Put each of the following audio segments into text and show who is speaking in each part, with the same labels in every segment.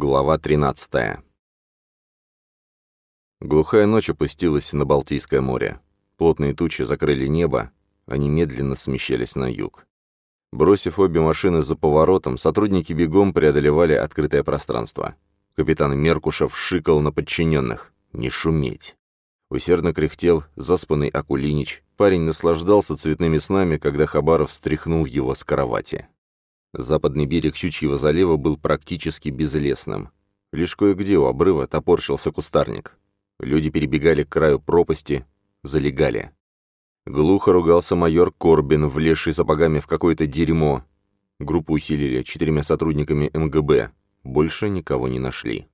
Speaker 1: Глава 13. Глухая ночь опустилась на Балтийское море. Плотные тучи закрыли небо, они медленно смещались на юг. Бросив обе машины за поворотом, сотрудники бегом преодолевали открытое пространство. Капитан Меркушев шикал на подчиненных. «Не шуметь!» Усердно кряхтел заспанный Акулинич. Парень наслаждался цветными снами, когда Хабаров встряхнул его с кровати. Западный берег Щучьего залива был практически безлесным. Лишь кое-где у обрыва топорщился кустарник. Люди перебегали к краю пропасти, залегали. Глухо ругался майор Корбин, влезший сапогами в какое-то дерьмо. Группу усилили четырьмя сотрудниками МГБ. Больше никого не нашли.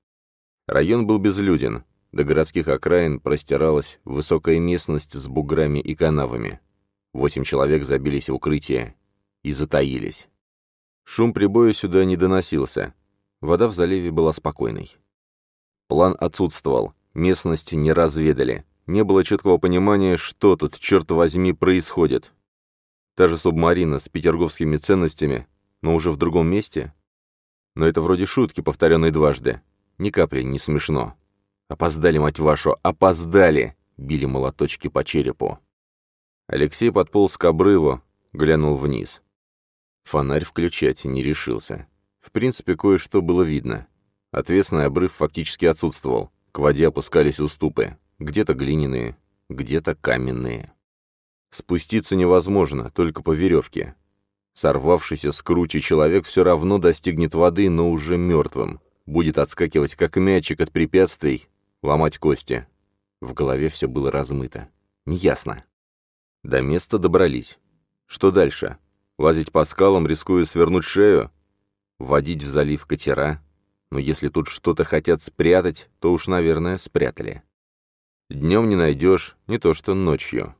Speaker 1: Район был безлюден. До городских окраин простиралась высокая местность с буграми и канавами. Восемь человек забились в укрытие и затаились. Шум прибоя сюда не доносился. Вода в заливе была спокойной. План отсутствовал, местность не разведали. Не было четкого понимания, что тут, черт возьми, происходит. Та же субмарина с петерговскими ценностями, но уже в другом месте? Но это вроде шутки, повторенной дважды. Ни капли не смешно. «Опоздали, мать вашу, опоздали!» — били молоточки по черепу. Алексей подполз к обрыву, глянул вниз. Фонарь включать не решился. В принципе, кое-что было видно. Отвесный обрыв фактически отсутствовал. К воде опускались уступы где-то глиняные, где-то каменные. Спуститься невозможно, только по веревке. Сорвавшийся с кручи человек все равно достигнет воды, но уже мертвым. Будет отскакивать, как мячик от препятствий, ломать кости. В голове все было размыто. Неясно. До места добрались. Что дальше? Лазить по скалам, рискуя свернуть шею? Водить в залив катера? Но если тут что-то хотят спрятать, то уж, наверное, спрятали. Днем не найдешь, не то что ночью.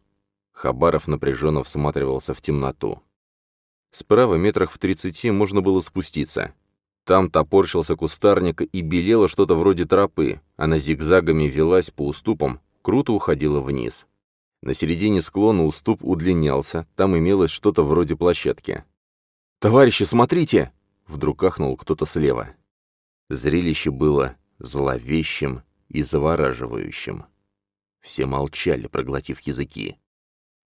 Speaker 1: Хабаров напряженно всматривался в темноту. Справа метрах в тридцати можно было спуститься. Там топорщился кустарник и белело что-то вроде тропы, она зигзагами велась по уступам, круто уходила вниз. На середине склона уступ удлинялся, там имелось что-то вроде площадки. «Товарищи, смотрите!» — вдруг ахнул кто-то слева. Зрелище было зловещим и завораживающим. Все молчали, проглотив языки.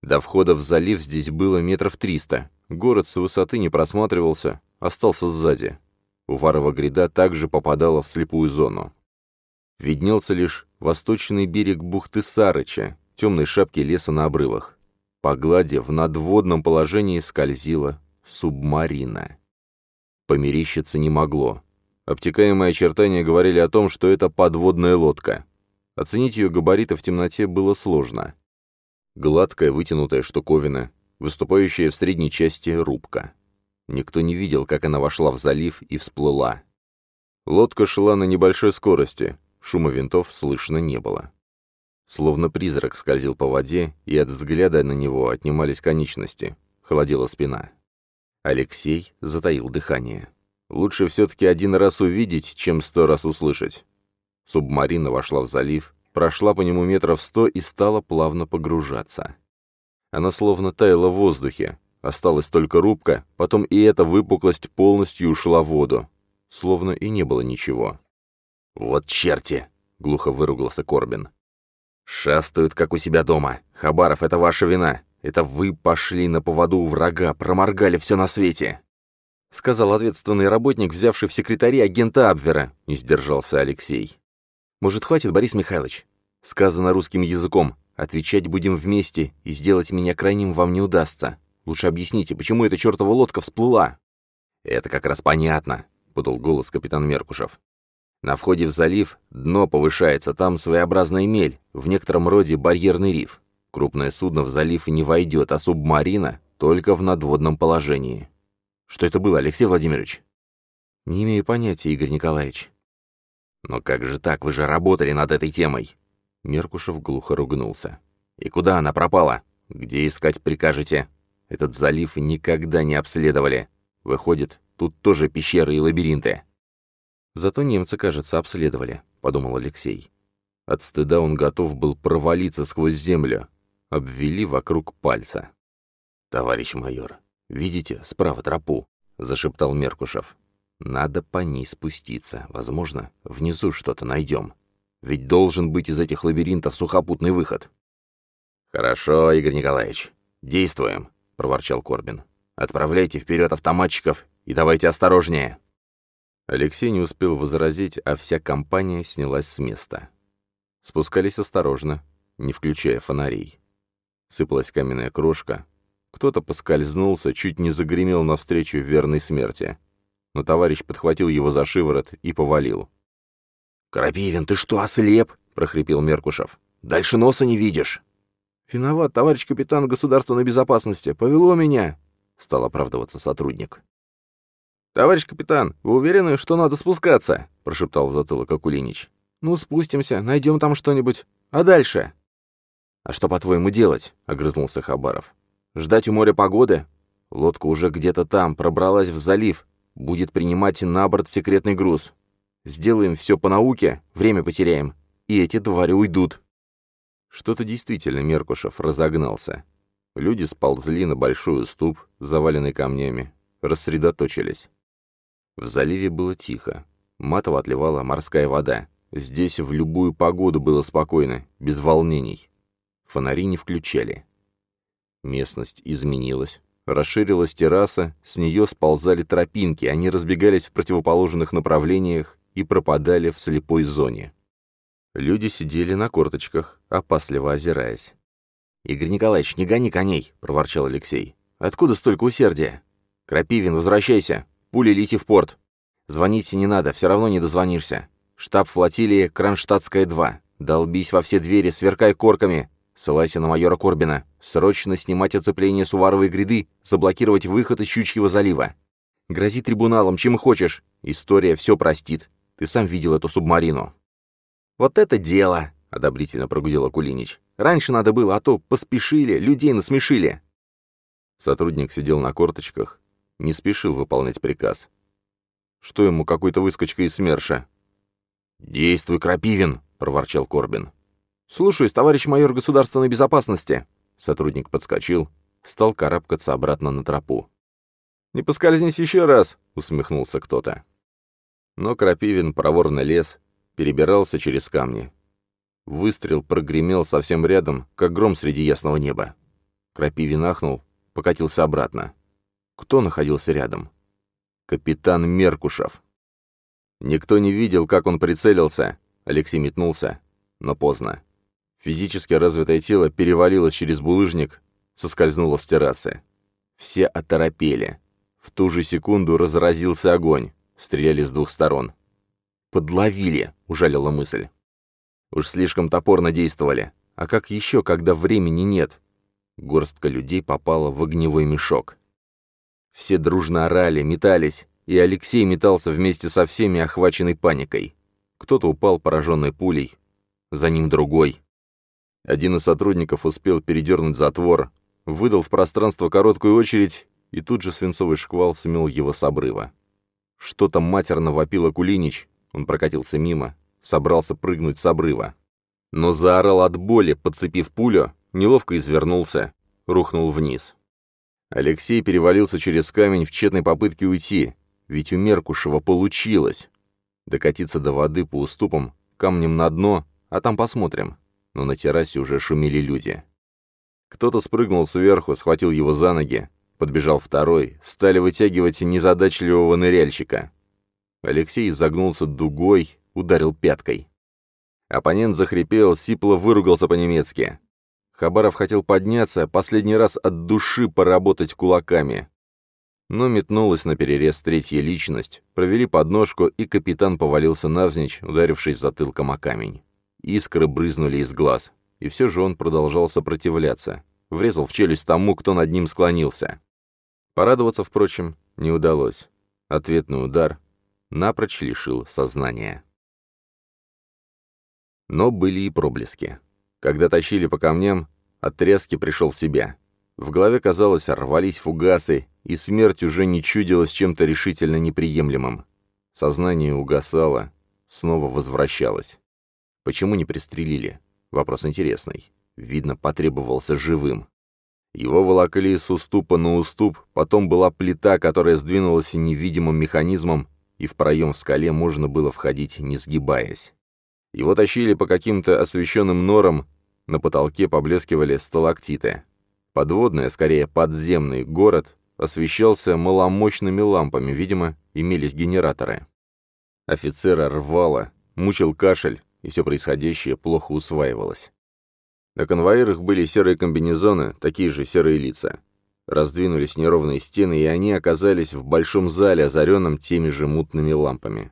Speaker 1: До входа в залив здесь было метров триста. Город с высоты не просматривался, остался сзади. Уварова гряда также попадала в слепую зону. Виднелся лишь восточный берег бухты Сарыча, темной шапки леса на обрывах. По глади в надводном положении скользила субмарина. Померещиться не могло. Обтекаемые очертания говорили о том, что это подводная лодка. Оценить ее габариты в темноте было сложно. Гладкая вытянутая штуковина, выступающая в средней части рубка. Никто не видел, как она вошла в залив и всплыла. Лодка шла на небольшой скорости, шума винтов слышно не было. Словно призрак скользил по воде, и от взгляда на него отнимались конечности, холодела спина. Алексей затаил дыхание. Лучше все-таки один раз увидеть, чем сто раз услышать. Субмарина вошла в залив, прошла по нему метров сто и стала плавно погружаться. Она словно таяла в воздухе. Осталась только рубка, потом и эта выпуклость полностью ушла в воду. Словно и не было ничего. «Вот черти!» — глухо выругался Корбин. «Шастают, как у себя дома. Хабаров, это ваша вина. Это вы пошли на поводу у врага, проморгали все на свете!» — сказал ответственный работник, взявший в секретаре агента Абвера, — не сдержался Алексей. Может, хватит, Борис Михайлович? Сказано русским языком. Отвечать будем вместе, и сделать меня крайним вам не удастся. Лучше объясните, почему эта чертова лодка всплыла?» «Это как раз понятно», — подал голос капитан Меркушев. «На входе в залив дно повышается, там своеобразная мель, в некотором роде барьерный риф. Крупное судно в залив не войдет, а субмарина только в надводном положении». «Что это было, Алексей Владимирович?» «Не имею понятия, Игорь Николаевич. «Но как же так? Вы же работали над этой темой!» Меркушев глухо ругнулся. «И куда она пропала? Где искать прикажете? Этот залив никогда не обследовали. Выходит, тут тоже пещеры и лабиринты». «Зато немцы, кажется, обследовали», — подумал Алексей. От стыда он готов был провалиться сквозь землю. Обвели вокруг пальца. «Товарищ майор, видите, справа тропу?» — зашептал Меркушев. Надо по ней спуститься. Возможно, внизу что-то найдем. Ведь должен быть из этих лабиринтов сухопутный выход. «Хорошо, Игорь Николаевич, действуем», — проворчал Корбин. «Отправляйте вперед автоматчиков и давайте осторожнее». Алексей не успел возразить, а вся компания снялась с места. Спускались осторожно, не включая фонарей. Сыпалась каменная крошка. Кто-то поскользнулся, чуть не загремел навстречу верной смерти но товарищ подхватил его за шиворот и повалил. «Крапивин, ты что, ослеп?» — прохрипел Меркушев. «Дальше носа не видишь». «Виноват, товарищ капитан государственной безопасности. Повело меня!» — стал оправдываться сотрудник. «Товарищ капитан, вы уверены, что надо спускаться?» — прошептал в затылок Акулинич. «Ну, спустимся, найдем там что-нибудь. А дальше?» «А что, по-твоему, делать?» — огрызнулся Хабаров. «Ждать у моря погоды? Лодка уже где-то там, пробралась в залив, будет принимать на борт секретный груз. Сделаем все по науке, время потеряем, и эти твари уйдут». Что-то действительно Меркушев разогнался. Люди сползли на большой уступ, заваленный камнями, рассредоточились. В заливе было тихо. Матово отливала морская вода. Здесь в любую погоду было спокойно, без волнений. Фонари не включали. Местность изменилась. Расширилась терраса, с нее сползали тропинки, они разбегались в противоположных направлениях и пропадали в слепой зоне. Люди сидели на корточках, опасливо озираясь. «Игорь Николаевич, не гони коней!» — проворчал Алексей. «Откуда столько усердия? Крапивин, возвращайся! Пули лети в порт! Звоните не надо, все равно не дозвонишься. Штаб флотилии Кронштадтская 2. Долбись во все двери, сверкай корками. Ссылайся на майора Корбина. Срочно снимать оцепление Суваровой гряды, заблокировать выход из Щучьего залива. Грози трибуналом, чем хочешь. История все простит. Ты сам видел эту субмарину». «Вот это дело!» — одобрительно прогудел Акулинич. «Раньше надо было, а то поспешили, людей насмешили». Сотрудник сидел на корточках, не спешил выполнять приказ. Что ему какой-то выскочка из СМЕРШа? «Действуй, Крапивин!» — проворчал Корбин. «Слушаюсь, товарищ майор государственной безопасности». Сотрудник подскочил, стал карабкаться обратно на тропу. «Не поскользнись еще раз», — усмехнулся кто-то. Но Крапивин проворно лез, перебирался через камни. Выстрел прогремел совсем рядом, как гром среди ясного неба. Крапивин ахнул, покатился обратно. Кто находился рядом? Капитан Меркушев. Никто не видел, как он прицелился. Алексей метнулся, но поздно. Физически развитое тело перевалилось через булыжник, соскользнуло с террасы. Все оторопели. В ту же секунду разразился огонь. Стреляли с двух сторон. «Подловили!» — ужалила мысль. Уж слишком топорно действовали. А как еще, когда времени нет? Горстка людей попала в огневой мешок. Все дружно орали, метались, и Алексей метался вместе со всеми, охваченный паникой. Кто-то упал пораженной пулей, за ним другой. Один из сотрудников успел передернуть затвор, выдал в пространство короткую очередь, и тут же свинцовый шквал смел его с обрыва. Что-то матерно вопило Кулинич, он прокатился мимо, собрался прыгнуть с обрыва. Но заорал от боли, подцепив пулю, неловко извернулся, рухнул вниз. Алексей перевалился через камень в тщетной попытке уйти, ведь у Меркушева получилось. Докатиться до воды по уступам, камнем на дно, а там посмотрим но на террасе уже шумели люди. Кто-то спрыгнул сверху, схватил его за ноги, подбежал второй, стали вытягивать незадачливого ныряльщика. Алексей загнулся дугой, ударил пяткой. Оппонент захрипел, сипло выругался по-немецки. Хабаров хотел подняться, последний раз от души поработать кулаками. Но метнулась на перерез третья личность, провели подножку, и капитан повалился навзничь, ударившись затылком о камень. Искры брызнули из глаз. И все же он продолжал сопротивляться. Врезал в челюсть тому, кто над ним склонился. Порадоваться, впрочем, не удалось. Ответный удар напрочь лишил сознания. Но были и проблески. Когда тащили по камням, от тряски пришел в себя. В голове, казалось, рвались фугасы, и смерть уже не чудилась чем-то решительно неприемлемым. Сознание угасало, снова возвращалось. Почему не пристрелили? Вопрос интересный. Видно, потребовался живым. Его волокли с уступа на уступ, потом была плита, которая сдвинулась невидимым механизмом, и в проем в скале можно было входить, не сгибаясь. Его тащили по каким-то освещенным норам, на потолке поблескивали сталактиты. Подводный, а скорее подземный город освещался маломощными лампами, видимо, имелись генераторы. Офицера рвало, мучил кашель, и все происходящее плохо усваивалось. На конвоирах были серые комбинезоны, такие же серые лица. Раздвинулись неровные стены, и они оказались в большом зале, озаренном теми же мутными лампами.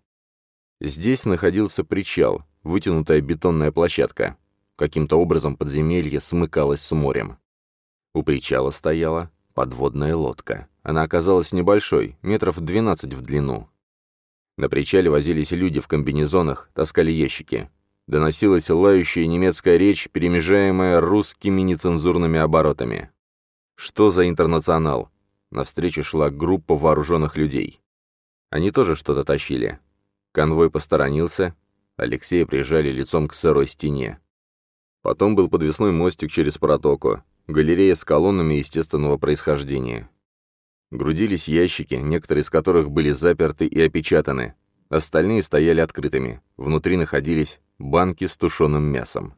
Speaker 1: Здесь находился причал, вытянутая бетонная площадка. Каким-то образом подземелье смыкалось с морем. У причала стояла подводная лодка. Она оказалась небольшой, метров 12 в длину. На причале возились люди в комбинезонах, таскали ящики. Доносилась лающая немецкая речь, перемежаемая русскими нецензурными оборотами. Что за интернационал? Навстречу шла группа вооруженных людей. Они тоже что-то тащили. Конвой посторонился. Алексея прижали лицом к сырой стене. Потом был подвесной мостик через протоку, галерея с колоннами естественного происхождения. Грудились ящики, некоторые из которых были заперты и опечатаны. Остальные стояли открытыми. Внутри находились банки с тушеным мясом.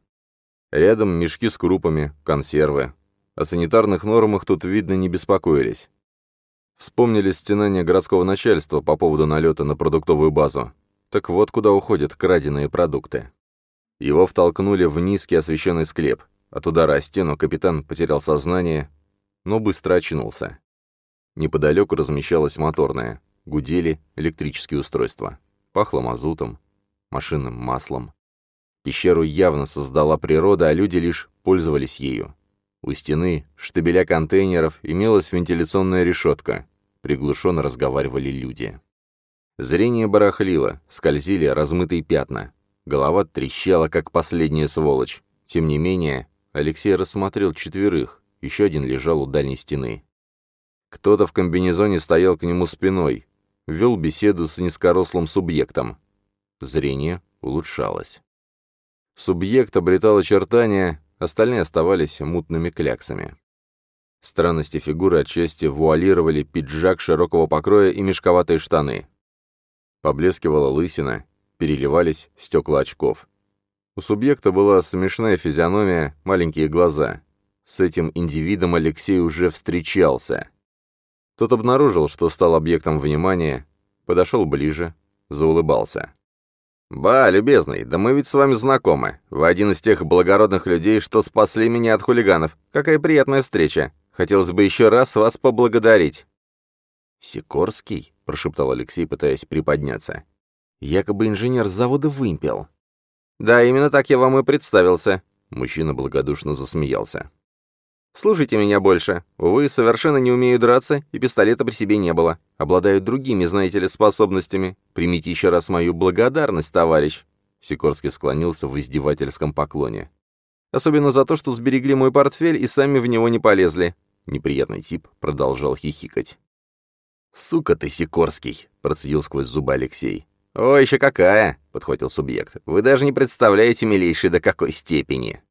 Speaker 1: Рядом мешки с крупами, консервы. О санитарных нормах тут, видно, не беспокоились. Вспомнили стенания городского начальства по поводу налета на продуктовую базу. Так вот куда уходят краденые продукты. Его втолкнули в низкий освещенный склеп. От удара о стену капитан потерял сознание, но быстро очнулся. Неподалеку размещалась моторная. Гудели электрические устройства. Пахло мазутом, машинным маслом. Пещеру явно создала природа, а люди лишь пользовались ею. У стены, штабеля контейнеров, имелась вентиляционная решетка. Приглушенно разговаривали люди. Зрение барахлило, скользили размытые пятна. Голова трещала, как последняя сволочь. Тем не менее, Алексей рассмотрел четверых, еще один лежал у дальней стены. Кто-то в комбинезоне стоял к нему спиной, вел беседу с низкорослым субъектом. Зрение улучшалось. Субъект обретал очертания, остальные оставались мутными кляксами. Странности фигуры отчасти вуалировали пиджак широкого покроя и мешковатые штаны. Поблескивала лысина, переливались стекла очков. У субъекта была смешная физиономия, маленькие глаза. С этим индивидом Алексей уже встречался. Тот обнаружил, что стал объектом внимания, подошел ближе, заулыбался. «Ба, любезный, да мы ведь с вами знакомы. Вы один из тех благородных людей, что спасли меня от хулиганов. Какая приятная встреча. Хотелось бы еще раз вас поблагодарить». «Сикорский?» — прошептал Алексей, пытаясь приподняться. «Якобы инженер завода «Вымпел». «Да, именно так я вам и представился», — мужчина благодушно засмеялся. «Слушайте меня больше. Увы, совершенно не умею драться, и пистолета при себе не было. Обладаю другими, знаете ли, способностями. Примите еще раз мою благодарность, товарищ». Сикорский склонился в издевательском поклоне. «Особенно за то, что сберегли мой портфель и сами в него не полезли». Неприятный тип продолжал хихикать. «Сука ты, Сикорский!» — процедил сквозь зубы Алексей. «О, еще какая!» — подхватил субъект. «Вы даже не представляете, милейший, до какой степени!»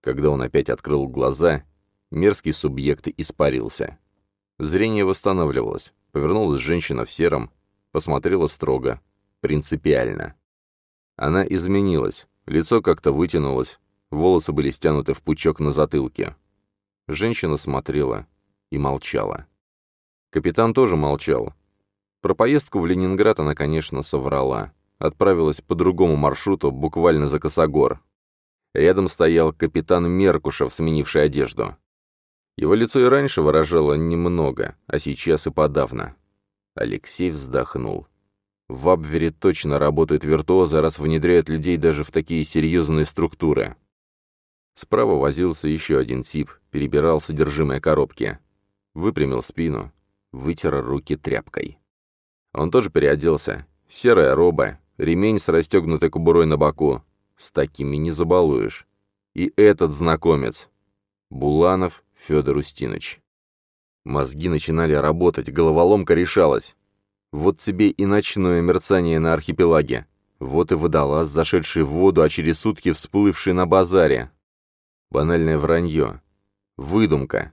Speaker 1: Когда он опять открыл глаза, мерзкий субъект испарился. Зрение восстанавливалось. Повернулась женщина в сером, посмотрела строго, принципиально. Она изменилась, лицо как-то вытянулось, волосы были стянуты в пучок на затылке. Женщина смотрела и молчала. Капитан тоже молчал, про поездку в Ленинград она, конечно, соврала. Отправилась по другому маршруту, буквально за Косогор. Рядом стоял капитан Меркушев, сменивший одежду. Его лицо и раньше выражало немного, а сейчас и подавно. Алексей вздохнул. В Абвере точно работают виртуозы, раз внедряют людей даже в такие серьезные структуры. Справа возился еще один тип, перебирал содержимое коробки. Выпрямил спину, вытер руки тряпкой. Он тоже переоделся. Серая роба, ремень с расстегнутой кобурой на боку. С такими не забалуешь. И этот знакомец. Буланов Федор Устинович. Мозги начинали работать, головоломка решалась. Вот тебе и ночное мерцание на архипелаге. Вот и водолаз, зашедший в воду, а через сутки всплывший на базаре. Банальное вранье. Выдумка.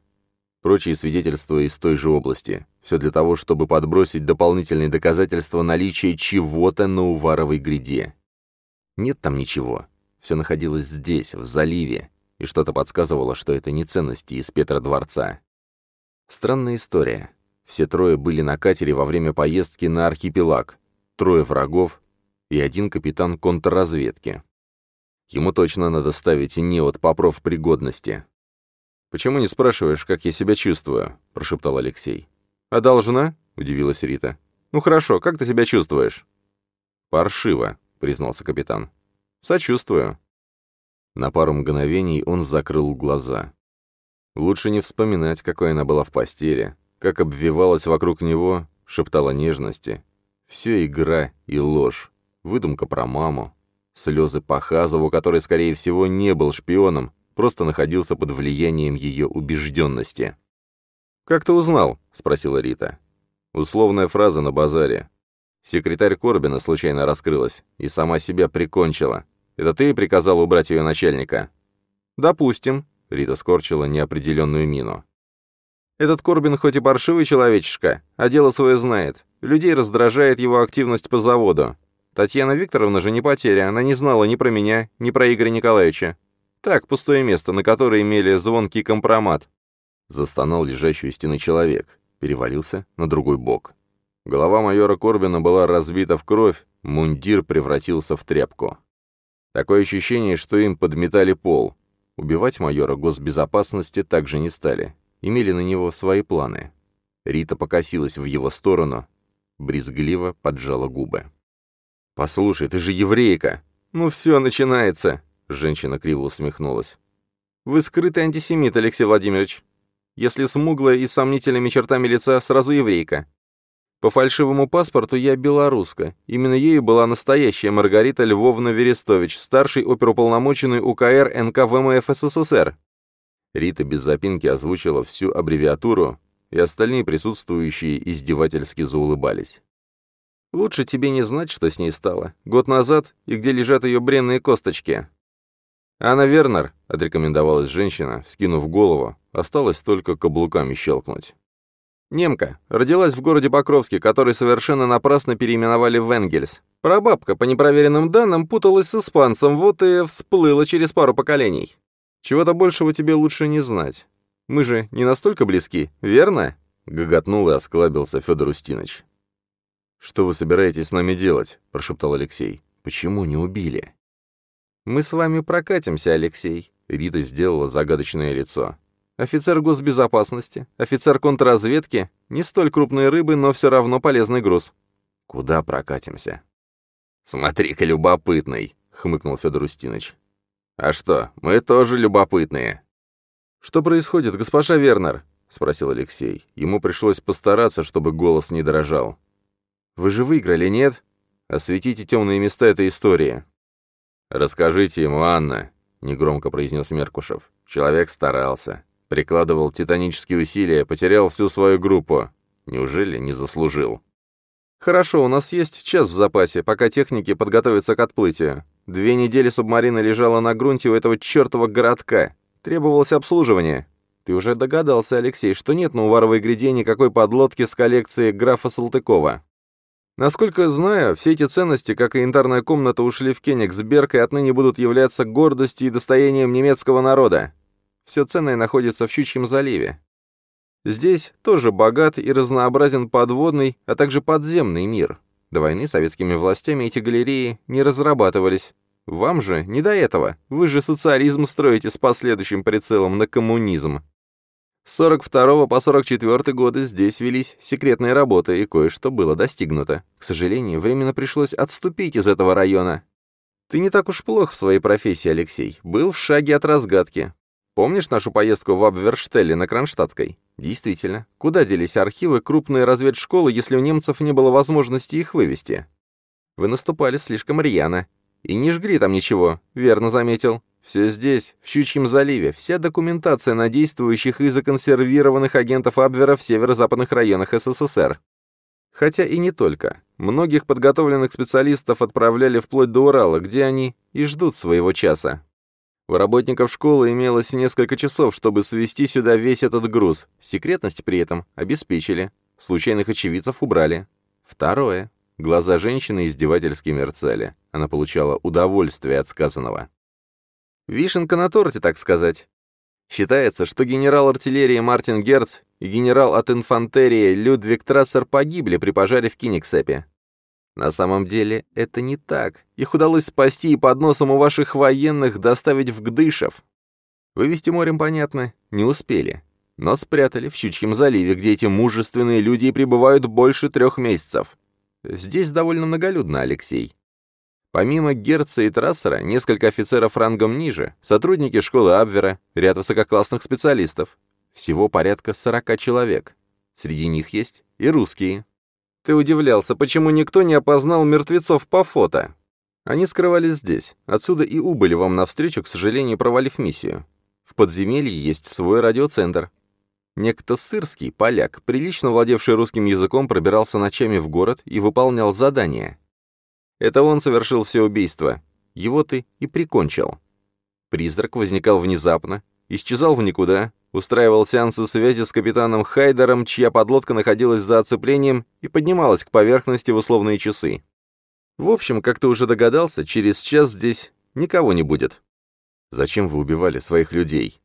Speaker 1: Прочие свидетельства из той же области. Все для того, чтобы подбросить дополнительные доказательства наличия чего-то на Уваровой гряде. Нет там ничего. Все находилось здесь, в заливе, и что-то подсказывало, что это не ценности из Петродворца. Странная история. Все трое были на катере во время поездки на архипелаг. Трое врагов и один капитан контрразведки. Ему точно надо ставить неот по профпригодности. «Почему не спрашиваешь, как я себя чувствую?» — прошептал Алексей. «А должна?» — удивилась Рита. «Ну хорошо, как ты себя чувствуешь?» «Паршиво», — признался капитан. «Сочувствую». На пару мгновений он закрыл глаза. Лучше не вспоминать, какой она была в постели, как обвивалась вокруг него, шептала нежности. Все игра и ложь, выдумка про маму, слезы по Хазову, который, скорее всего, не был шпионом, просто находился под влиянием ее убежденности. «Как ты узнал?» — спросила Рита. Условная фраза на базаре. Секретарь Корбина случайно раскрылась и сама себя прикончила. Это ты приказал убрать ее начальника? «Допустим», — Рита скорчила неопределенную мину. «Этот Корбин хоть и паршивый человечишка, а дело свое знает. Людей раздражает его активность по заводу. Татьяна Викторовна же не потеря, она не знала ни про меня, ни про Игоря Николаевича. Так, пустое место, на которое имели звонкий компромат. Застонал лежащий у стены человек, перевалился на другой бок. Голова майора Корбина была разбита в кровь, мундир превратился в тряпку. Такое ощущение, что им подметали пол. Убивать майора госбезопасности также не стали. Имели на него свои планы. Рита покосилась в его сторону, брезгливо поджала губы. «Послушай, ты же еврейка!» «Ну все, начинается!» Женщина криво усмехнулась. «Вы скрытый антисемит, Алексей Владимирович. Если смуглая и сомнительными чертами лица, сразу еврейка. По фальшивому паспорту я белоруска. Именно ею была настоящая Маргарита Львовна Верестович, старший оперуполномоченный УКР НК ВМФ СССР». Рита без запинки озвучила всю аббревиатуру, и остальные присутствующие издевательски заулыбались. «Лучше тебе не знать, что с ней стало. Год назад, и где лежат ее бренные косточки. «Анна Вернер», — отрекомендовалась женщина, скинув голову, осталось только каблуками щелкнуть. Немка. Родилась в городе Покровске, который совершенно напрасно переименовали в Энгельс. Прабабка, по непроверенным данным, путалась с испанцем, вот и всплыла через пару поколений. Чего-то большего тебе лучше не знать. Мы же не настолько близки, верно?» — гоготнул и осклабился Федор Устинович. «Что вы собираетесь с нами делать?» — прошептал Алексей. «Почему не убили?» «Мы с вами прокатимся, Алексей», — Рита сделала загадочное лицо. «Офицер госбезопасности, офицер контрразведки, не столь крупные рыбы, но все равно полезный груз». «Куда прокатимся?» «Смотри-ка, любопытный», — хмыкнул Федор Устинович. «А что, мы тоже любопытные». «Что происходит, госпожа Вернер?» — спросил Алексей. Ему пришлось постараться, чтобы голос не дрожал. «Вы же выиграли, нет? Осветите темные места этой истории». «Расскажите ему, Анна», — негромко произнес Меркушев. «Человек старался. Прикладывал титанические усилия, потерял всю свою группу. Неужели не заслужил?» «Хорошо, у нас есть час в запасе, пока техники подготовятся к отплытию. Две недели субмарина лежала на грунте у этого чертова городка. Требовалось обслуживание. Ты уже догадался, Алексей, что нет на Уваровой гряде никакой подлодки с коллекцией графа Салтыкова. Насколько знаю, все эти ценности, как и янтарная комната, ушли в Кенигсберг и отныне будут являться гордостью и достоянием немецкого народа. Все ценное находится в Щучьем заливе. Здесь тоже богат и разнообразен подводный, а также подземный мир. До войны советскими властями эти галереи не разрабатывались. Вам же не до этого. Вы же социализм строите с последующим прицелом на коммунизм. С 42 по 44 годы здесь велись секретные работы, и кое-что было достигнуто. К сожалению, временно пришлось отступить из этого района. Ты не так уж плох в своей профессии, Алексей. Был в шаге от разгадки. Помнишь нашу поездку в Абверштелле на Кронштадтской? Действительно. Куда делись архивы крупной разведшколы, если у немцев не было возможности их вывести? Вы наступали слишком рьяно. И не жгли там ничего, верно заметил. Все здесь, в Щучьем заливе, вся документация на действующих и законсервированных агентов Абвера в северо-западных районах СССР. Хотя и не только. Многих подготовленных специалистов отправляли вплоть до Урала, где они и ждут своего часа.
Speaker 2: У работников школы имелось несколько часов, чтобы свести сюда весь этот груз. Секретность при этом обеспечили. Случайных очевидцев убрали. Второе. Глаза женщины издевательски мерцали. Она получала удовольствие от сказанного. Вишенка на торте, так сказать. Считается, что генерал артиллерии Мартин Герц и генерал от инфантерии Людвиг Трассер погибли при пожаре в Киниксепе. На самом деле это не так. Их удалось спасти и под носом у ваших военных доставить в Гдышев. Вывести морем, понятно, не успели. Но спрятали в Щучьем заливе, где эти мужественные люди и пребывают больше трех месяцев. Здесь довольно многолюдно, Алексей. Помимо Герца и Трассера, несколько офицеров рангом ниже, сотрудники школы Абвера, ряд высококлассных специалистов. Всего порядка 40 человек. Среди них есть и русские. Ты удивлялся, почему никто не опознал мертвецов по фото? Они скрывались здесь. Отсюда и убыли вам навстречу, к сожалению, провалив миссию. В подземелье есть свой радиоцентр. Некто Сырский, поляк, прилично владевший русским языком, пробирался ночами в город и выполнял задания. Это он совершил все убийство. Его ты и прикончил. Призрак возникал внезапно, исчезал в никуда, устраивал сеансы связи с капитаном Хайдером, чья подлодка находилась за оцеплением и поднималась к поверхности в условные часы. В общем, как ты уже догадался, через час здесь никого не будет. Зачем вы убивали своих людей?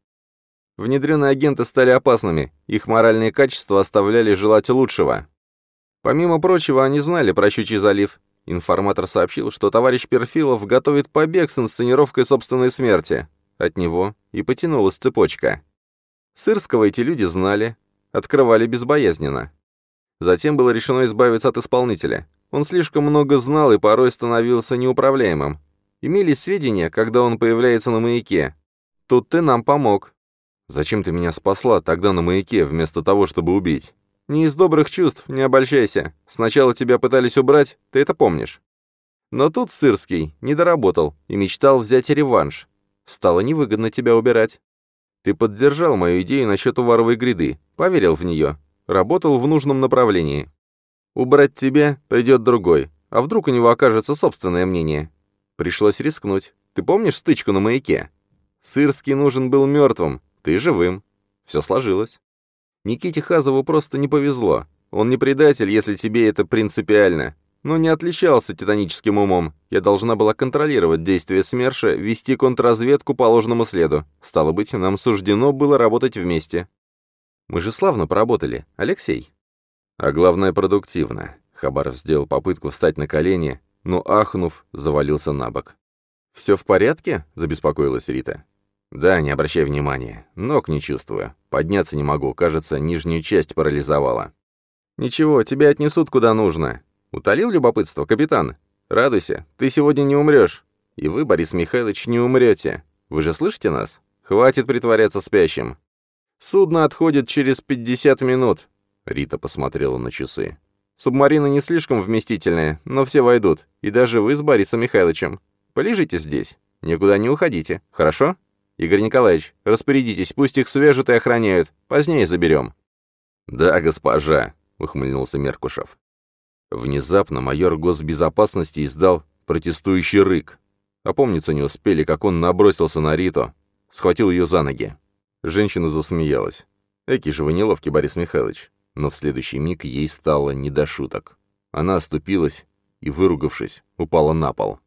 Speaker 2: Внедренные агенты стали опасными, их моральные качества оставляли желать лучшего. Помимо прочего, они знали про Щучий залив. Информатор сообщил, что товарищ Перфилов готовит побег с инсценировкой собственной смерти. От него и потянулась цепочка. Сырского эти люди знали, открывали безбоязненно. Затем было решено избавиться от исполнителя. Он слишком много знал и порой становился неуправляемым. Имелись сведения, когда он появляется на маяке. Тут ты нам помог. Зачем ты меня спасла тогда на маяке, вместо того, чтобы убить? Не из добрых чувств, не обольщайся. Сначала тебя пытались убрать, ты это помнишь. Но тут Сырский не доработал и мечтал взять реванш. Стало невыгодно тебя убирать. Ты поддержал мою идею насчет уваровой гряды, поверил в нее, работал в нужном направлении. Убрать тебя придет другой, а вдруг у него окажется собственное мнение? Пришлось рискнуть. Ты помнишь стычку на маяке? Сырский нужен был мертвым, ты живым. Все сложилось. Никите Хазову просто не повезло. Он не предатель, если тебе это принципиально но не отличался титаническим умом. Я должна была контролировать действия СМЕРШа, вести контрразведку по ложному следу. Стало быть, нам суждено было работать вместе. Мы же славно поработали, Алексей. А главное, продуктивно. Хабаров сделал попытку встать на колени, но, ахнув, завалился на бок. «Все в порядке?» — забеспокоилась Рита. «Да, не обращай внимания. Ног не чувствую. Подняться не могу. Кажется, нижнюю часть парализовала». «Ничего, тебя отнесут куда нужно. Утолил любопытство, капитан? Радуйся, ты сегодня не умрешь. И вы, Борис Михайлович, не умрете. Вы же слышите нас? Хватит притворяться спящим. Судно отходит через 50 минут. Рита посмотрела на часы. Субмарина не слишком вместительная, но все войдут. И даже вы с Борисом Михайловичем. Полежите здесь. Никуда не уходите, хорошо? Игорь Николаевич, распорядитесь, пусть их свяжут и охраняют. Позднее заберем. «Да, госпожа», — ухмыльнулся Меркушев. Внезапно майор госбезопасности издал протестующий рык. Опомниться не успели, как он набросился на Риту, схватил ее за ноги. Женщина засмеялась. «Эки же вы неловкий, Борис Михайлович». Но в следующий миг ей стало не до шуток. Она оступилась и, выругавшись, упала на пол.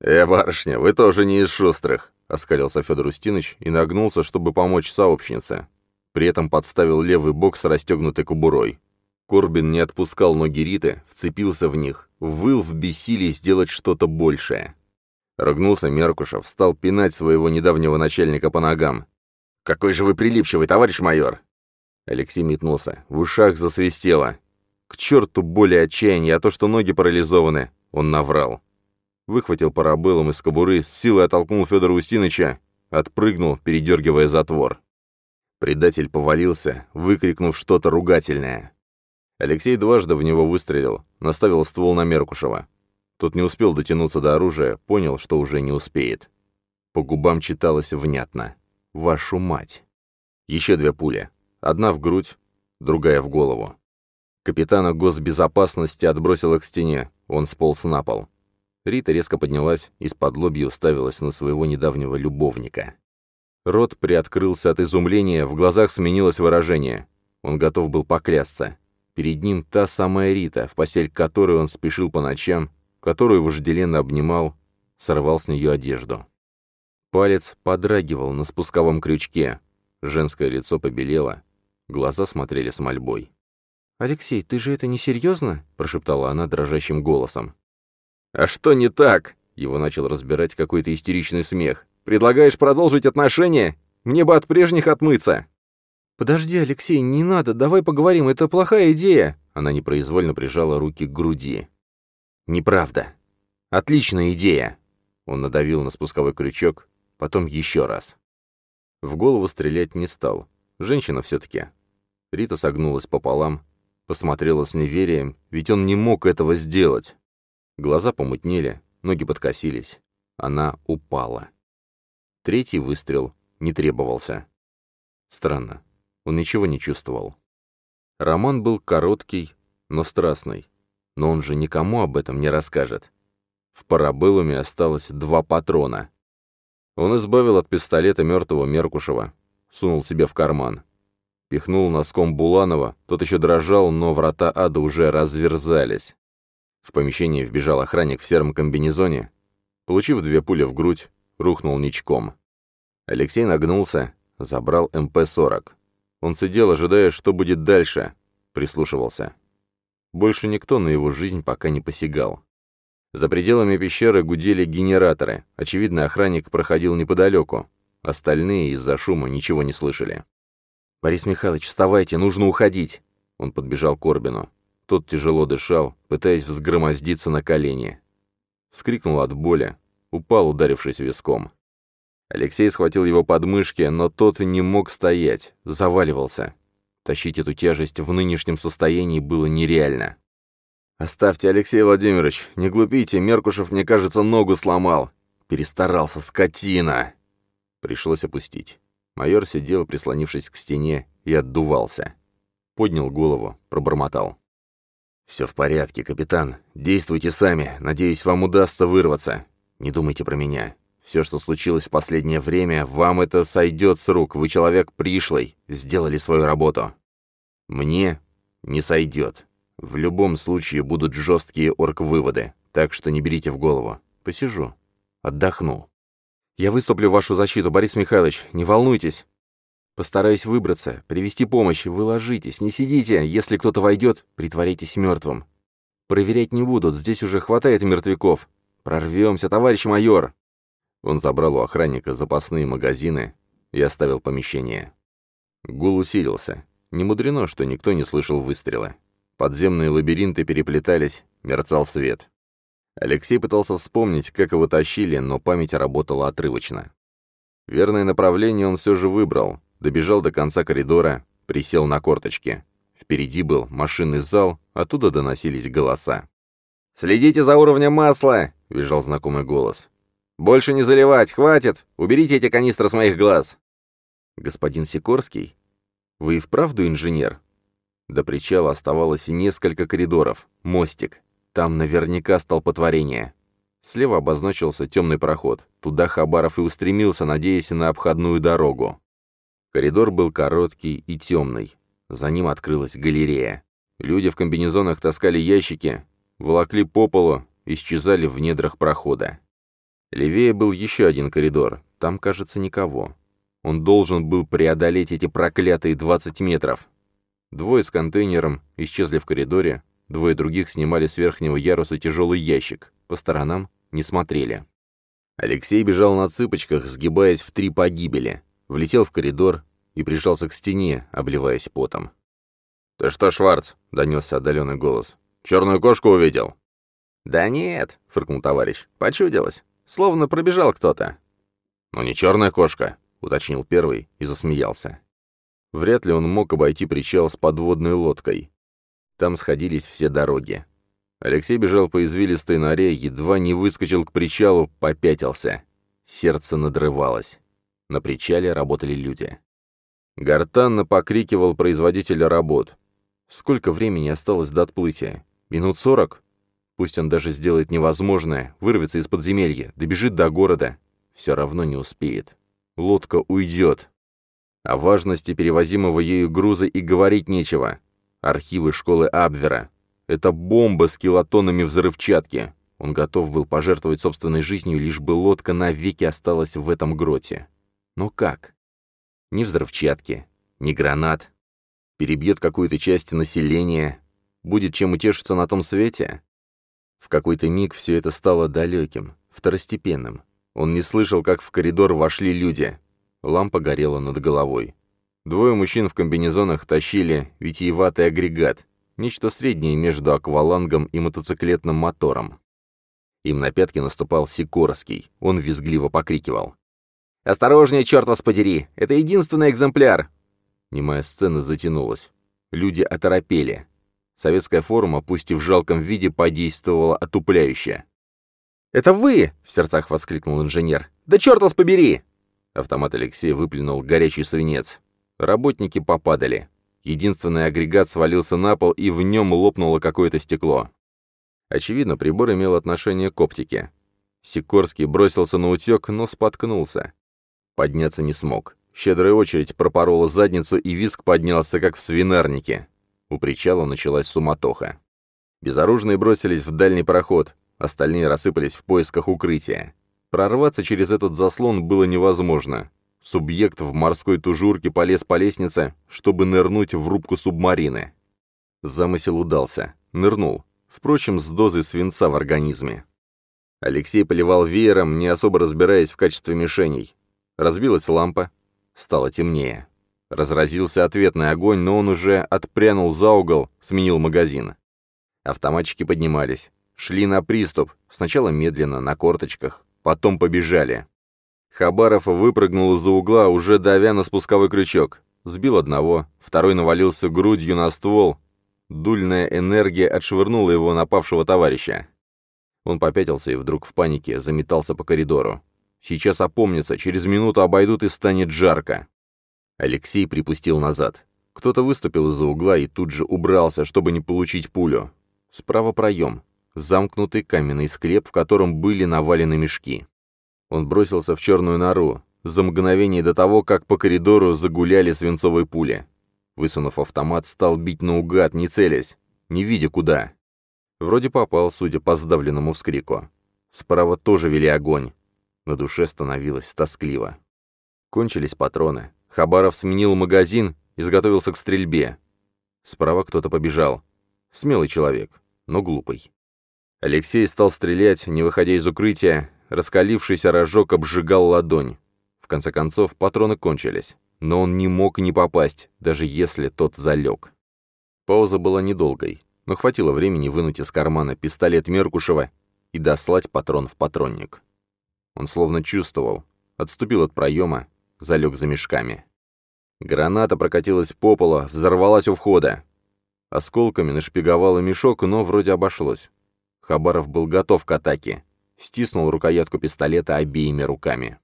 Speaker 2: «Э, барышня, вы тоже не из шустрых», — оскалился Федор Устинович и нагнулся, чтобы помочь сообщнице. При этом подставил левый бок с расстегнутой кобурой. Корбин не отпускал ноги Риты, вцепился в них, выл в бессилии сделать что-то большее. Рогнулся Меркушев, стал пинать своего недавнего начальника по ногам. «Какой же вы прилипчивый, товарищ майор!» Алексей метнулся, в ушах засвистело. К черту боли отчаяния, а то, что ноги парализованы, он наврал. Выхватил парабеллум из кобуры, с силой оттолкнул Федора Устиныча, отпрыгнул, передергивая затвор. Предатель повалился, выкрикнув что-то ругательное. Алексей дважды в него выстрелил, наставил ствол на Меркушева. Тот не успел дотянуться до оружия, понял, что уже не успеет. По губам читалось внятно. «Вашу мать!» Еще две пули. Одна в грудь, другая в голову. Капитана госбезопасности отбросило к стене. Он сполз на пол.
Speaker 1: Рита резко поднялась и с подлобья уставилась на своего недавнего любовника. Рот приоткрылся от изумления, в глазах сменилось выражение. Он готов был поклясться. Перед ним та самая Рита, в постель которой он спешил по ночам, которую вожделенно обнимал, сорвал с нее одежду. Палец подрагивал на спусковом крючке. Женское лицо побелело, глаза смотрели с мольбой. «Алексей, ты же это не серьезно?» – прошептала она дрожащим голосом.
Speaker 2: «А что не так?» – его начал разбирать какой-то истеричный смех. «Предлагаешь продолжить отношения? Мне бы от прежних отмыться!»
Speaker 1: «Подожди, Алексей, не надо, давай поговорим, это плохая идея!» Она непроизвольно прижала руки к груди. «Неправда. Отличная идея!» Он надавил на спусковой крючок, потом еще раз. В голову стрелять не стал. Женщина все-таки. Рита согнулась пополам, посмотрела с неверием, ведь он не мог этого сделать. Глаза помутнели, ноги подкосились. Она упала. Третий выстрел не требовался. Странно. Он ничего не чувствовал. Роман был короткий, но страстный. Но он же никому об этом не расскажет. В парабеллуме осталось два патрона. Он избавил от пистолета мертвого Меркушева, сунул себе в карман. Пихнул носком Буланова, тот еще дрожал, но врата ада уже разверзались. В помещение вбежал охранник в сером комбинезоне. Получив две пули в грудь, рухнул ничком. Алексей нагнулся, забрал МП-40. Он сидел, ожидая, что будет дальше, прислушивался. Больше никто на его жизнь пока не посягал. За пределами пещеры гудели генераторы. Очевидно, охранник проходил неподалеку. Остальные из-за шума ничего не слышали. «Борис Михайлович, вставайте, нужно уходить!» Он подбежал к Орбину. Тот тяжело дышал, пытаясь взгромоздиться на колени. Вскрикнул от боли, упал, ударившись виском. Алексей схватил его подмышки, но тот не мог стоять, заваливался. Тащить эту тяжесть в нынешнем состоянии было нереально. «Оставьте, Алексей Владимирович, не глупите, Меркушев, мне кажется, ногу сломал. Перестарался, скотина!» Пришлось опустить. Майор сидел, прислонившись к стене, и отдувался. Поднял голову, пробормотал. «Все в порядке, капитан. Действуйте сами. Надеюсь, вам удастся вырваться. Не думайте про меня. Все, что случилось в последнее время, вам это сойдет с рук. Вы человек пришлый. Сделали свою работу. Мне не сойдет. В любом случае будут жесткие орг-выводы, так что не берите в голову. Посижу. Отдохну. Я выступлю в вашу защиту, Борис Михайлович, не волнуйтесь. Постараюсь выбраться, привести помощь, вы ложитесь, не сидите. Если кто-то войдет, притворитесь мертвым. Проверять не будут, здесь уже хватает мертвяков. Прорвемся, товарищ майор!» Он забрал у охранника запасные магазины и оставил помещение. Гул усилился. Не мудрено, что никто не слышал выстрела. Подземные лабиринты переплетались, мерцал свет. Алексей пытался вспомнить, как его тащили, но память работала отрывочно. Верное направление он все же выбрал, добежал до конца коридора, присел на корточки. Впереди был машинный зал, оттуда доносились голоса.
Speaker 2: «Следите за уровнем масла!» — визжал знакомый голос. «Больше не заливать, хватит! Уберите эти канистры с моих глаз!»
Speaker 1: «Господин Сикорский, вы и вправду инженер?» До причала оставалось несколько коридоров, мостик. Там наверняка столпотворение. Слева обозначился темный проход. Туда Хабаров и устремился, надеясь на обходную дорогу. Коридор был короткий и темный. За ним открылась галерея. Люди в комбинезонах таскали ящики, волокли по полу, исчезали в недрах прохода. Левее был еще один коридор. Там, кажется, никого. Он должен был преодолеть эти проклятые 20 метров. Двое с контейнером исчезли в коридоре, двое других снимали с верхнего яруса тяжелый ящик, по сторонам не смотрели. Алексей бежал на цыпочках, сгибаясь в три погибели, влетел в коридор и прижался к стене, обливаясь потом.
Speaker 2: «Ты что, Шварц?» — донесся отдаленный голос. «Черную кошку увидел?»
Speaker 1: «Да нет», — фыркнул товарищ, — «почудилось. Словно пробежал кто-то».
Speaker 2: «Ну не черная кошка», — уточнил первый и засмеялся.
Speaker 1: Вряд ли он мог обойти причал с подводной лодкой. Там сходились все дороги. Алексей бежал по извилистой норе, едва не выскочил к причалу, попятился. Сердце надрывалось. На причале работали люди. Гортанно покрикивал производителя работ. Сколько времени осталось до отплытия? Минут сорок?
Speaker 2: Пусть он даже сделает невозможное, вырвется из подземелья, добежит до города. Все равно не успеет. Лодка уйдет. О важности перевозимого ею груза и говорить нечего. Архивы школы Абвера. Это бомба с килотоннами взрывчатки. Он готов был пожертвовать собственной жизнью, лишь бы лодка навеки осталась в этом гроте. Но как? Ни взрывчатки, ни гранат. Перебьет какую-то часть населения. Будет чем утешиться на том свете? В какой-то миг все это стало далеким, второстепенным. Он не слышал, как в коридор вошли люди. Лампа горела над головой. Двое мужчин в комбинезонах тащили витиеватый агрегат, нечто среднее между аквалангом и мотоциклетным мотором. Им на пятки наступал Сикорский. Он визгливо покрикивал. «Осторожнее, черт вас подери! Это единственный экземпляр!» Немая сцена затянулась. Люди оторопели. Советская форма, пусть и в жалком виде, подействовала отупляюще. «Это вы!» — в сердцах воскликнул инженер. «Да черт вас побери!» Автомат Алексея выплюнул горячий свинец. Работники попадали. Единственный агрегат свалился на пол, и в нем лопнуло какое-то стекло. Очевидно, прибор имел отношение к оптике. Сикорский бросился на утек, но споткнулся. Подняться не смог. Щедрая очередь пропорола задницу, и виск поднялся, как в свинарнике. У причала началась суматоха. Безоружные бросились в дальний проход, остальные рассыпались в поисках укрытия. Прорваться через этот заслон было невозможно. Субъект в морской тужурке полез по лестнице, чтобы нырнуть в рубку субмарины. Замысел удался. Нырнул. Впрочем, с дозой свинца в организме. Алексей поливал веером, не особо разбираясь в качестве мишеней. Разбилась лампа. Стало темнее. Разразился ответный огонь, но он уже отпрянул за угол, сменил магазин. Автоматчики поднимались. Шли на приступ, сначала медленно, на корточках, потом побежали. Хабаров выпрыгнул из-за угла, уже давя на спусковой крючок. Сбил одного, второй навалился грудью на ствол. Дульная энергия отшвырнула его напавшего товарища. Он попятился и вдруг в панике заметался по коридору. Сейчас опомнится, через минуту обойдут и станет жарко. Алексей припустил назад. Кто-то выступил из-за угла и тут же убрался, чтобы не получить пулю. Справа проем. Замкнутый каменный склеп, в котором были навалены мешки. Он бросился в черную нору, за мгновение до того, как по коридору загуляли свинцовые пули. Высунув автомат, стал бить наугад, не целясь, не видя куда. Вроде попал, судя по сдавленному вскрику. Справа тоже вели огонь. На душе становилось тоскливо. Кончились патроны. Хабаров сменил магазин, изготовился к стрельбе. Справа кто-то побежал. Смелый человек, но глупый. Алексей стал стрелять, не выходя из укрытия, Раскалившийся рожок обжигал ладонь. В конце концов, патроны кончились. Но он не мог не попасть, даже если тот залег. Пауза была недолгой, но хватило времени вынуть из кармана пистолет Меркушева и дослать патрон в патронник. Он словно чувствовал, отступил от проема, залег за мешками. Граната прокатилась по полу, взорвалась у входа. Осколками нашпиговала мешок, но вроде обошлось. Хабаров был готов к атаке стиснул рукоятку пистолета обеими руками.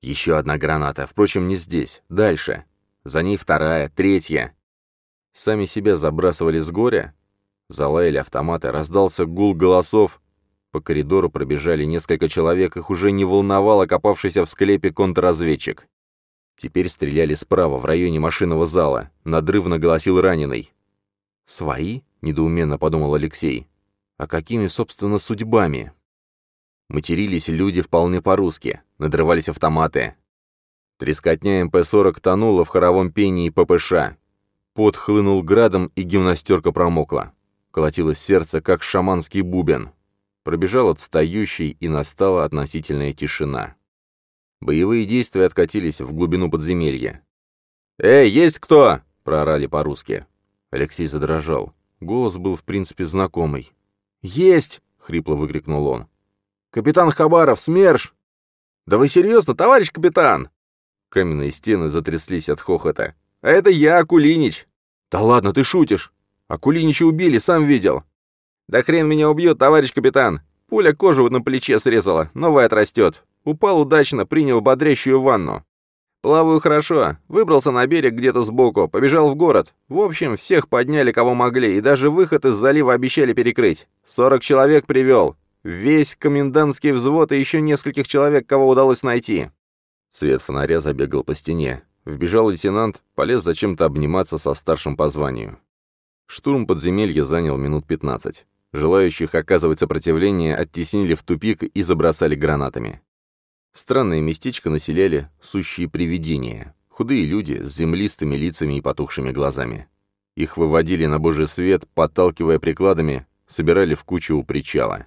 Speaker 2: Еще одна граната, впрочем, не здесь, дальше. За ней вторая, третья. Сами себя забрасывали с горя. Залаяли автоматы, раздался гул голосов. По коридору пробежали несколько человек, их уже не волновал окопавшийся в склепе контрразведчик. Теперь стреляли справа, в районе машинного зала. Надрывно голосил раненый. «Свои?» — недоуменно подумал Алексей. «А какими, собственно, судьбами?» Матерились люди вполне по-русски, надрывались автоматы. Трескотня МП-40 тонула в хоровом пении ППШ. Пот хлынул градом, и гимнастерка промокла. Колотилось сердце, как шаманский бубен. Пробежал отстающий, и настала относительная тишина. Боевые действия откатились в глубину подземелья. «Эй, есть кто?» — проорали по-русски. Алексей задрожал. Голос был, в принципе, знакомый. «Есть!» — хрипло выкрикнул он. «Капитан Хабаров, СМЕРШ!» «Да вы серьезно, товарищ капитан?» Каменные стены затряслись от хохота. «А это я, Акулинич!» «Да ладно, ты шутишь! Акулинича убили, сам видел!» «Да хрен меня убьет, товарищ капитан! Пуля кожу на плече срезала, новая отрастет. Упал удачно, принял бодрящую ванну. «Плаваю хорошо. Выбрался на берег где-то сбоку, побежал в город. В общем, всех подняли, кого могли, и даже выход из залива обещали перекрыть. Сорок человек привел. Весь комендантский взвод и еще нескольких человек, кого удалось найти».
Speaker 1: Свет фонаря забегал по стене. Вбежал лейтенант, полез зачем-то обниматься со старшим по званию. Штурм подземелья занял минут пятнадцать. Желающих оказывать сопротивление оттеснили в тупик и забросали гранатами. Странное местечко населяли сущие привидения, худые люди с землистыми лицами и потухшими глазами. Их выводили на божий свет, подталкивая прикладами, собирали в кучу у причала.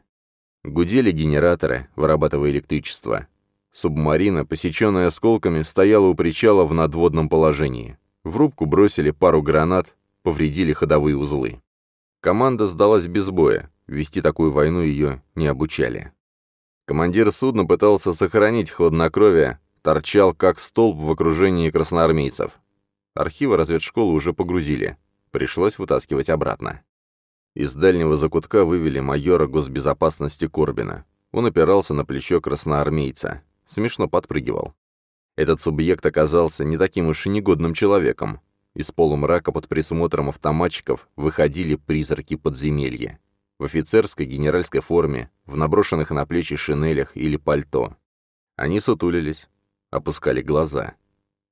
Speaker 1: Гудели генераторы, вырабатывая электричество. Субмарина, посеченная осколками, стояла у причала в надводном положении. В рубку бросили пару гранат, повредили ходовые узлы. Команда сдалась без боя, вести такую войну ее не обучали. Командир судна пытался сохранить хладнокровие, торчал как столб в окружении красноармейцев. Архивы разведшколы уже погрузили, пришлось вытаскивать обратно. Из дальнего закутка вывели майора госбезопасности Корбина. Он опирался на плечо красноармейца смешно подпрыгивал. Этот субъект оказался не таким уж и негодным человеком. Из полумрака под присмотром автоматчиков выходили призраки подземелья. В офицерской генеральской форме, в наброшенных на плечи шинелях или пальто. Они сутулились, опускали глаза.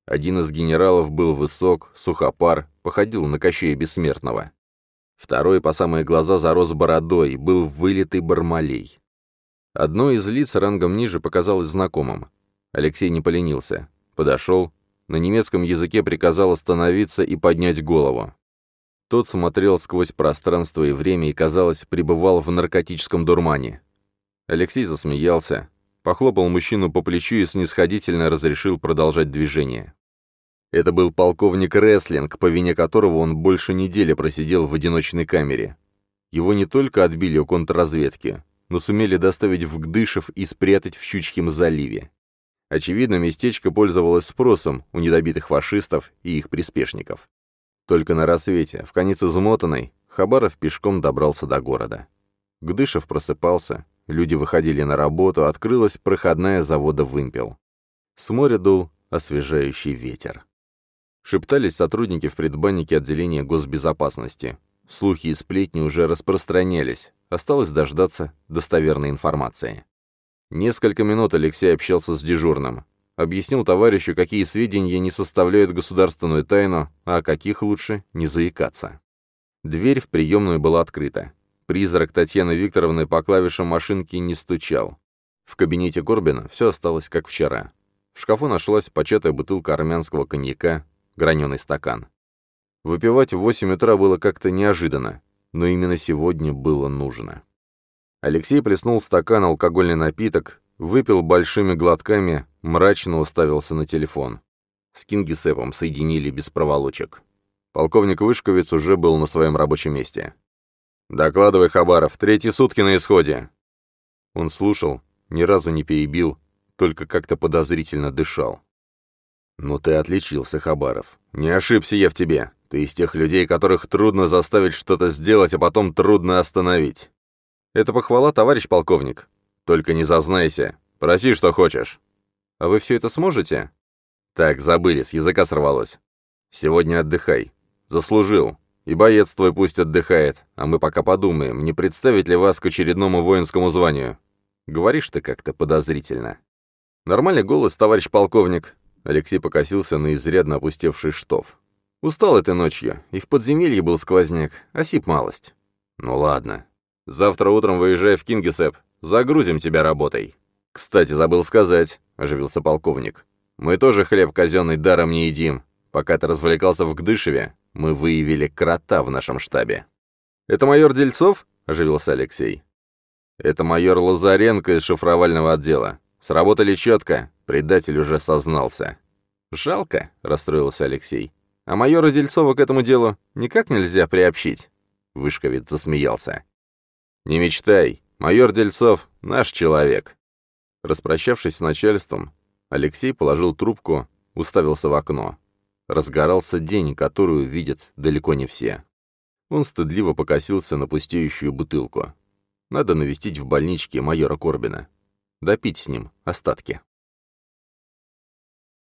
Speaker 1: Один из генералов был высок, сухопар, походил на Кощея Бессмертного. Второй по самые глаза зарос бородой, был вылитый бармалей. Одно из лиц рангом ниже показалось знакомым. Алексей не поленился. Подошел, на немецком языке приказал остановиться и поднять голову. Тот смотрел сквозь пространство и время и, казалось, пребывал в наркотическом дурмане. Алексей засмеялся, похлопал мужчину по плечу и снисходительно разрешил продолжать движение. Это был полковник Рестлинг, по вине которого он больше недели просидел в одиночной камере. Его не только отбили у контрразведки, но сумели доставить в Гдышев и спрятать в Щучьем заливе. Очевидно, местечко пользовалось спросом у недобитых фашистов и их приспешников. Только на рассвете, в конец измотанной, Хабаров пешком добрался до города. Гдышев просыпался, люди выходили на работу, открылась проходная завода «Вымпел». С моря дул освежающий ветер. Шептались сотрудники в предбаннике отделения госбезопасности. Слухи и сплетни уже распространялись, Осталось дождаться достоверной информации. Несколько минут Алексей общался с дежурным. Объяснил товарищу, какие сведения не составляют государственную тайну, а каких лучше не заикаться. Дверь в приемную была открыта. Призрак Татьяны Викторовны по клавишам машинки не стучал. В кабинете Корбина все осталось как вчера. В шкафу нашлась початая бутылка армянского коньяка, граненый стакан. Выпивать в 8 утра было как-то неожиданно но именно сегодня было нужно. Алексей плеснул стакан алкогольный напиток, выпил большими глотками, мрачно уставился на телефон. С Кингисепом соединили без проволочек. Полковник Вышковец уже был на своем рабочем месте. «Докладывай, Хабаров, третьи сутки на исходе!» Он слушал, ни разу не перебил, только как-то подозрительно дышал. «Ну ты отличился, Хабаров. Не ошибся я в тебе. Ты из тех людей, которых трудно заставить что-то сделать, а потом трудно остановить. Это похвала, товарищ полковник. Только не зазнайся. Проси, что хочешь. А вы все это сможете? Так, забыли, с языка сорвалось. Сегодня отдыхай. Заслужил. И боец твой пусть отдыхает, а мы пока подумаем, не представить ли вас к очередному воинскому званию. Говоришь ты как-то подозрительно. Нормальный голос, товарищ полковник. Алексей покосился на изрядно опустевший штоф. Устал этой ночью, и в подземелье был сквозняк, осип малость. Ну ладно. Завтра утром выезжай в Кингисепп, загрузим тебя работой. Кстати, забыл сказать, оживился полковник. Мы тоже хлеб казенный даром не едим. Пока ты развлекался в Гдышеве, мы выявили крота в нашем штабе. Это майор Дельцов? оживился Алексей. Это майор Лазаренко из шифровального отдела. Сработали четко, предатель уже сознался. «Жалко», — расстроился Алексей. А майора Дельцова к этому делу никак нельзя приобщить?» Вышковец засмеялся. «Не мечтай, майор Дельцов — наш человек». Распрощавшись с начальством, Алексей положил трубку, уставился в окно. Разгорался день, который видят далеко не все. Он стыдливо покосился на пустеющую бутылку. Надо навестить в больничке майора Корбина. Допить с ним остатки.